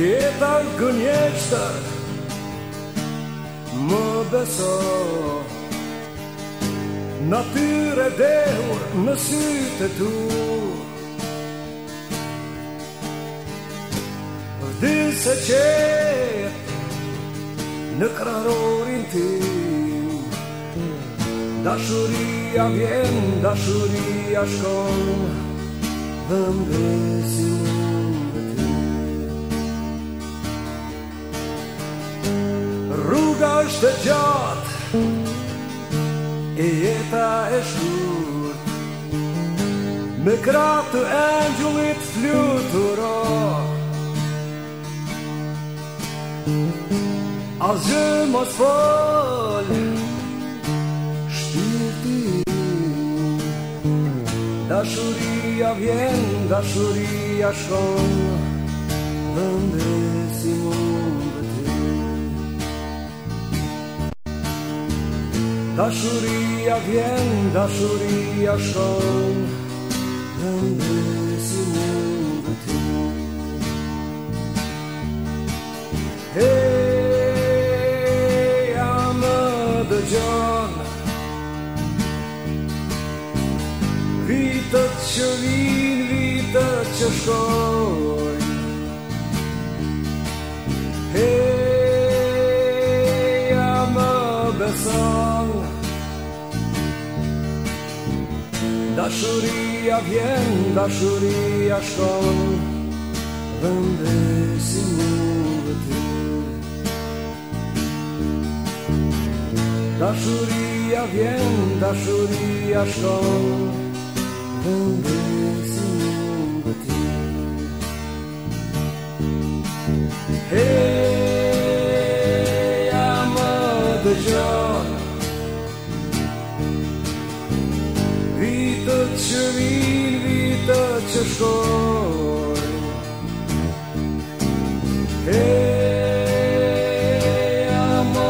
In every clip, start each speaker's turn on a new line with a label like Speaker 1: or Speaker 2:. Speaker 1: jetan gënjeqëtër Më beso Natyre dehur në sytë tu Dhe se qëtë në krarorin ti Dashuria vjen, dashuria shkon Dhe më Shpe gjatë, e jeta e shur me kratë të endjumit s'fluturatë. Azër mos folë, shtyrë da shërria vjenë, da shërria shon dëndësi mund. Da shuria vjen, da shuria shon, Në nësënën dhe të nënën. Heja më dë gjonë, Vitët që vinë, vitët që shonë, Heja më besonë, Daşuriya vien, daşuriya şon Vende sinuvete Daşuriya vien, daşuriya şon Vende sinuvete Hey, I'm a që vin vita që shkoj E ama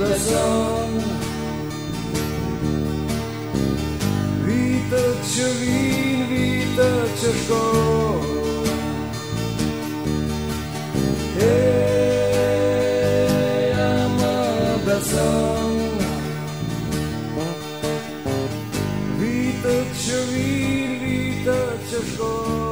Speaker 1: besan Vita që vin vita që shkoj që vini të që